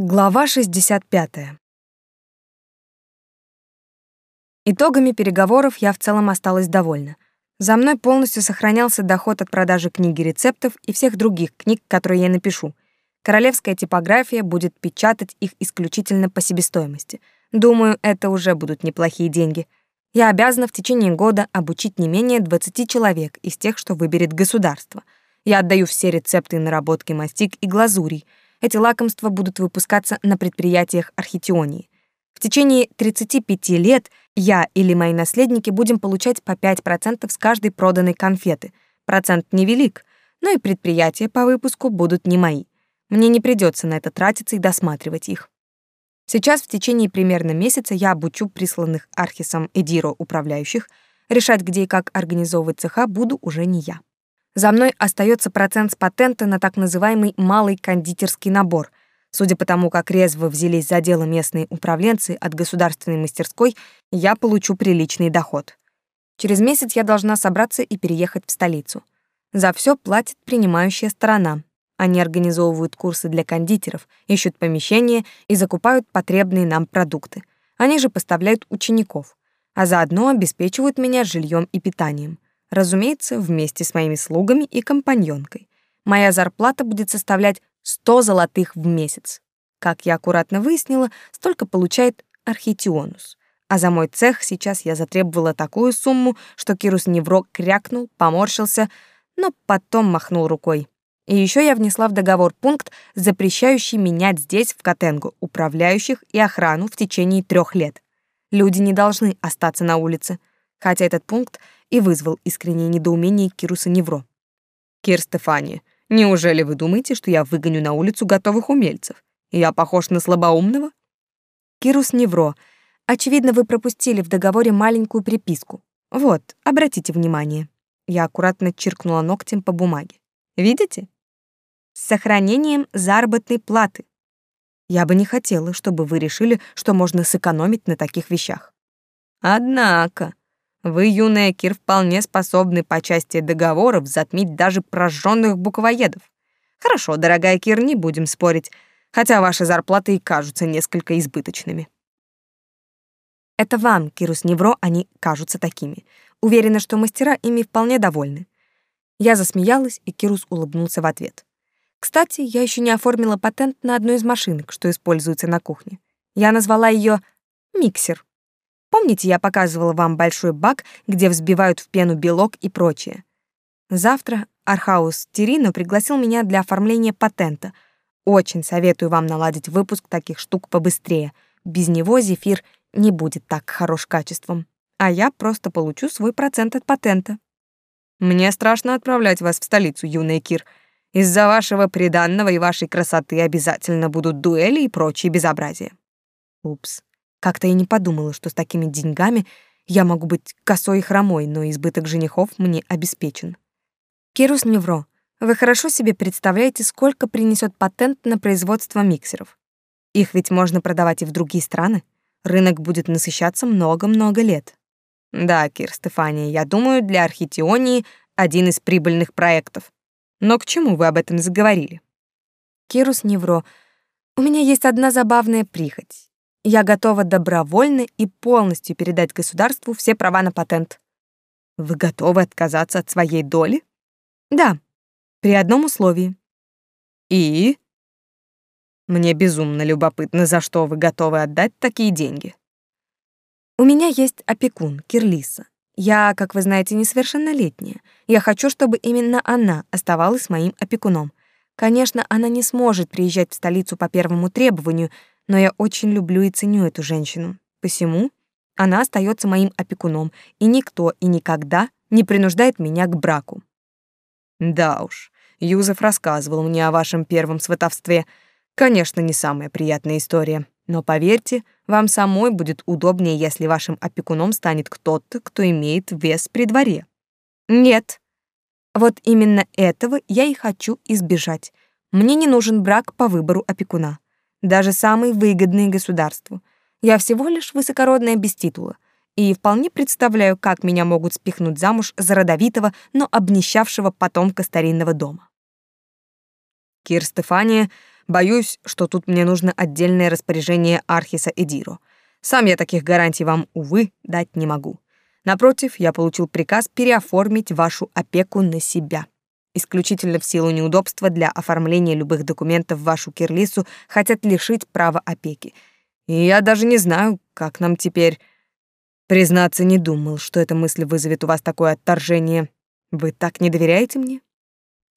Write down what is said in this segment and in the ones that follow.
Глава 65. Итогами переговоров я в целом осталась довольна. За мной полностью сохранялся доход от продажи книги рецептов и всех других книг, которые я напишу. Королевская типография будет печатать их исключительно по себестоимости. Думаю, это уже будут неплохие деньги. Я обязана в течение года обучить не менее 20 человек из тех, что выберет государство. Я отдаю все рецепты и наработки мастик и глазурей — эти лакомства будут выпускаться на предприятиях архитионии. В течение 35 лет я или мои наследники будем получать по 5% с каждой проданной конфеты. Процент невелик, но и предприятия по выпуску будут не мои. Мне не придется на это тратиться и досматривать их. Сейчас в течение примерно месяца я обучу присланных Архисом Эдиро управляющих. Решать, где и как организовывать цеха, буду уже не я. За мной остается процент с патента на так называемый малый кондитерский набор. Судя по тому, как резво взялись за дело местные управленцы от государственной мастерской, я получу приличный доход. Через месяц я должна собраться и переехать в столицу. За все платит принимающая сторона. Они организовывают курсы для кондитеров, ищут помещения и закупают потребные нам продукты. Они же поставляют учеников, а заодно обеспечивают меня жильем и питанием. Разумеется, вместе с моими слугами и компаньонкой. Моя зарплата будет составлять 100 золотых в месяц. Как я аккуратно выяснила, столько получает Архитионус. А за мой цех сейчас я затребовала такую сумму, что Кирус Невро крякнул, поморщился, но потом махнул рукой. И еще я внесла в договор пункт, запрещающий менять здесь, в Котенгу, управляющих и охрану в течение трех лет. Люди не должны остаться на улице хотя этот пункт и вызвал искреннее недоумение Кируса Невро. «Кир Стефани, неужели вы думаете, что я выгоню на улицу готовых умельцев? Я похож на слабоумного?» «Кирус Невро, очевидно, вы пропустили в договоре маленькую приписку. Вот, обратите внимание». Я аккуратно чиркнула ногтем по бумаге. «Видите? С сохранением заработной платы. Я бы не хотела, чтобы вы решили, что можно сэкономить на таких вещах. Однако, вы, юная Кир, вполне способны по части договоров затмить даже прожженных буквоедов. Хорошо, дорогая Кир, не будем спорить, хотя ваши зарплаты и кажутся несколько избыточными. Это вам, Кирус Невро, они кажутся такими. Уверена, что мастера ими вполне довольны. Я засмеялась, и Кирус улыбнулся в ответ. Кстати, я еще не оформила патент на одну из машинок, что используется на кухне. Я назвала ее «миксер». Помните, я показывала вам большой бак, где взбивают в пену белок и прочее? Завтра Архаус Терино пригласил меня для оформления патента. Очень советую вам наладить выпуск таких штук побыстрее. Без него зефир не будет так хорош качеством. А я просто получу свой процент от патента. Мне страшно отправлять вас в столицу, юный Кир. Из-за вашего приданного и вашей красоты обязательно будут дуэли и прочие безобразия. Упс. Как-то я не подумала, что с такими деньгами я могу быть косой и хромой, но избыток женихов мне обеспечен. Кирус Невро, вы хорошо себе представляете, сколько принесет патент на производство миксеров? Их ведь можно продавать и в другие страны. Рынок будет насыщаться много-много лет. Да, Кир Стефания, я думаю, для Архитионии один из прибыльных проектов. Но к чему вы об этом заговорили? Кирус Невро, у меня есть одна забавная прихоть. Я готова добровольно и полностью передать государству все права на патент. Вы готовы отказаться от своей доли? Да, при одном условии. И? Мне безумно любопытно, за что вы готовы отдать такие деньги. У меня есть опекун, Кирлиса. Я, как вы знаете, несовершеннолетняя. Я хочу, чтобы именно она оставалась моим опекуном. Конечно, она не сможет приезжать в столицу по первому требованию, но я очень люблю и ценю эту женщину. Посему она остается моим опекуном, и никто и никогда не принуждает меня к браку. Да уж, Юзеф рассказывал мне о вашем первом сватовстве. Конечно, не самая приятная история, но поверьте, вам самой будет удобнее, если вашим опекуном станет кто-то, кто имеет вес при дворе. Нет. Вот именно этого я и хочу избежать. Мне не нужен брак по выбору опекуна даже самый выгодный государству. Я всего лишь высокородная без титула, и вполне представляю, как меня могут спихнуть замуж за родовитого, но обнищавшего потомка старинного дома. Кир Стефания, Боюсь, что тут мне нужно отдельное распоряжение Архиса Эдиро. Сам я таких гарантий вам, увы, дать не могу. Напротив, я получил приказ переоформить вашу опеку на себя. Исключительно в силу неудобства для оформления любых документов вашу Кирлису хотят лишить права опеки. И я даже не знаю, как нам теперь... Признаться, не думал, что эта мысль вызовет у вас такое отторжение. Вы так не доверяете мне?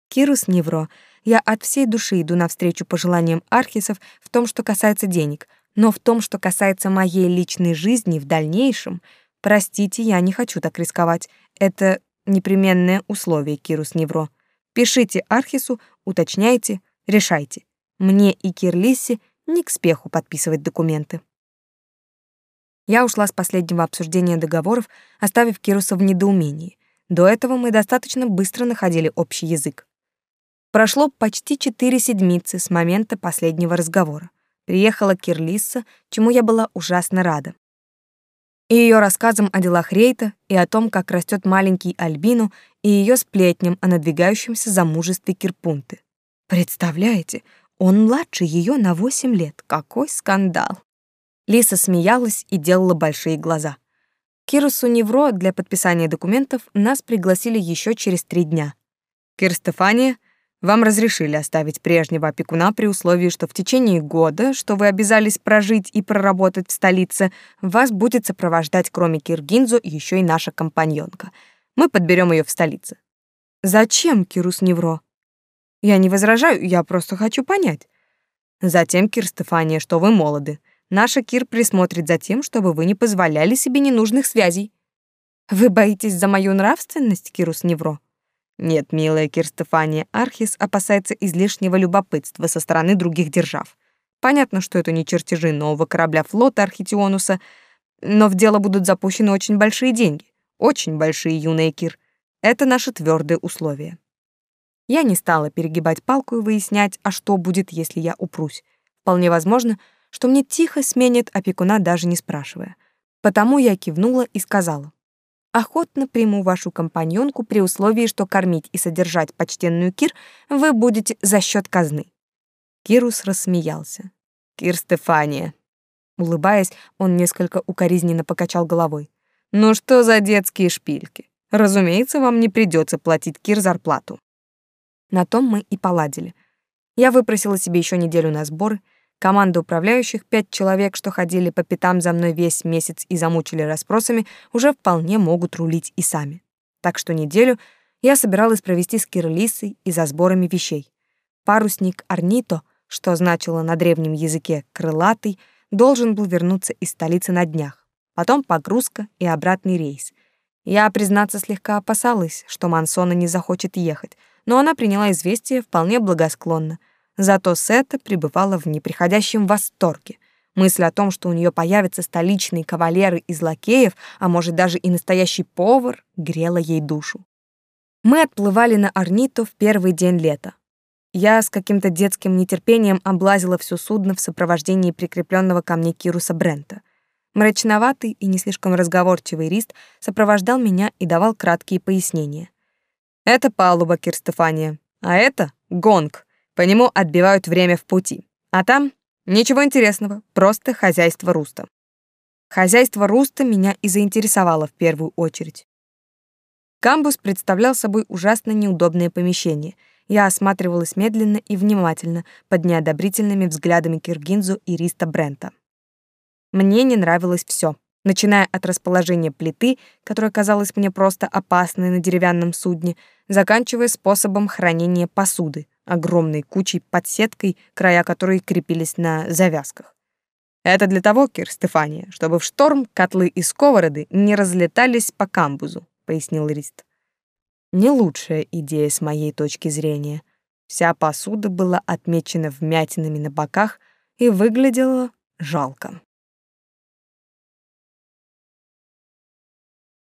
Кирус Невро, я от всей души иду навстречу пожеланиям архисов в том, что касается денег, но в том, что касается моей личной жизни в дальнейшем, простите, я не хочу так рисковать. Это непременное условие, Кирус Невро. Пишите Архису, уточняйте, решайте. Мне и Кирлисе не к спеху подписывать документы. Я ушла с последнего обсуждения договоров, оставив Кируса в недоумении. До этого мы достаточно быстро находили общий язык. Прошло почти четыре седмицы с момента последнего разговора. Приехала Кирлиса, чему я была ужасно рада. И ее рассказам о делах Рейта, и о том, как растет маленький Альбину, и ее сплетням о надвигающемся замужестве Кирпунты. Представляете, он младше ее на восемь лет. Какой скандал! Лиса смеялась и делала большие глаза. Кирусу Невро для подписания документов нас пригласили еще через три дня. Кир Стефания — вам разрешили оставить прежнего опекуна при условии, что в течение года, что вы обязались прожить и проработать в столице, вас будет сопровождать кроме Киргинзу еще и наша компаньонка. Мы подберем ее в столице. Зачем, Кирус Невро? Я не возражаю, я просто хочу понять. Затем, Кир Стефания, что вы молоды. Наша Кир присмотрит за тем, чтобы вы не позволяли себе ненужных связей. Вы боитесь за мою нравственность, Кирус Невро? Нет, милая Кирстефания, Архис опасается излишнего любопытства со стороны других держав. Понятно, что это не чертежи нового корабля флота Архитионуса, но в дело будут запущены очень большие деньги. Очень большие, юная Кир. Это наше твердое условие. Я не стала перегибать палку и выяснять, а что будет, если я упрусь. Вполне возможно, что мне тихо сменят опекуна, даже не спрашивая. Потому я кивнула и сказала. Охотно приму вашу компаньонку при условии, что кормить и содержать почтенную Кир вы будете за счет казны. Кирус рассмеялся. Кир Стефания. Улыбаясь, он несколько укоризненно покачал головой. Ну что за детские шпильки? Разумеется, вам не придется платить Кир зарплату. На том мы и поладили. Я выпросила себе еще неделю на сборы, Команда управляющих, пять человек, что ходили по пятам за мной весь месяц и замучили расспросами, уже вполне могут рулить и сами. Так что неделю я собиралась провести с Кирлисой и за сборами вещей. Парусник Арнито, что значило на древнем языке «крылатый», должен был вернуться из столицы на днях. Потом погрузка и обратный рейс. Я, признаться, слегка опасалась, что Мансона не захочет ехать, но она приняла известие вполне благосклонно — Зато Сета пребывала в неприходящем восторге. Мысль о том, что у нее появятся столичные кавалеры из лакеев, а может даже и настоящий повар, грела ей душу. Мы отплывали на Арниту в первый день лета. Я с каким-то детским нетерпением облазила все судно в сопровождении прикрепленного ко мне Кируса Брента. Мрачноватый и не слишком разговорчивый Рист сопровождал меня и давал краткие пояснения. «Это палуба, Кирстефания, а это — гонг. По нему отбивают время в пути. А там ничего интересного, просто хозяйство Руста. Хозяйство Руста меня и заинтересовало в первую очередь. Камбус представлял собой ужасно неудобное помещение. Я осматривалась медленно и внимательно под неодобрительными взглядами Киргинзу и Риста Брента. Мне не нравилось все, начиная от расположения плиты, которая казалась мне просто опасной на деревянном судне, заканчивая способом хранения посуды, огромной кучей под сеткой, края которой крепились на завязках. Это для того, Кир Стефания, чтобы в шторм котлы и сковороды не разлетались по камбузу, пояснил Рист. Не лучшая идея с моей точки зрения. Вся посуда была отмечена вмятинами на боках и выглядела жалко.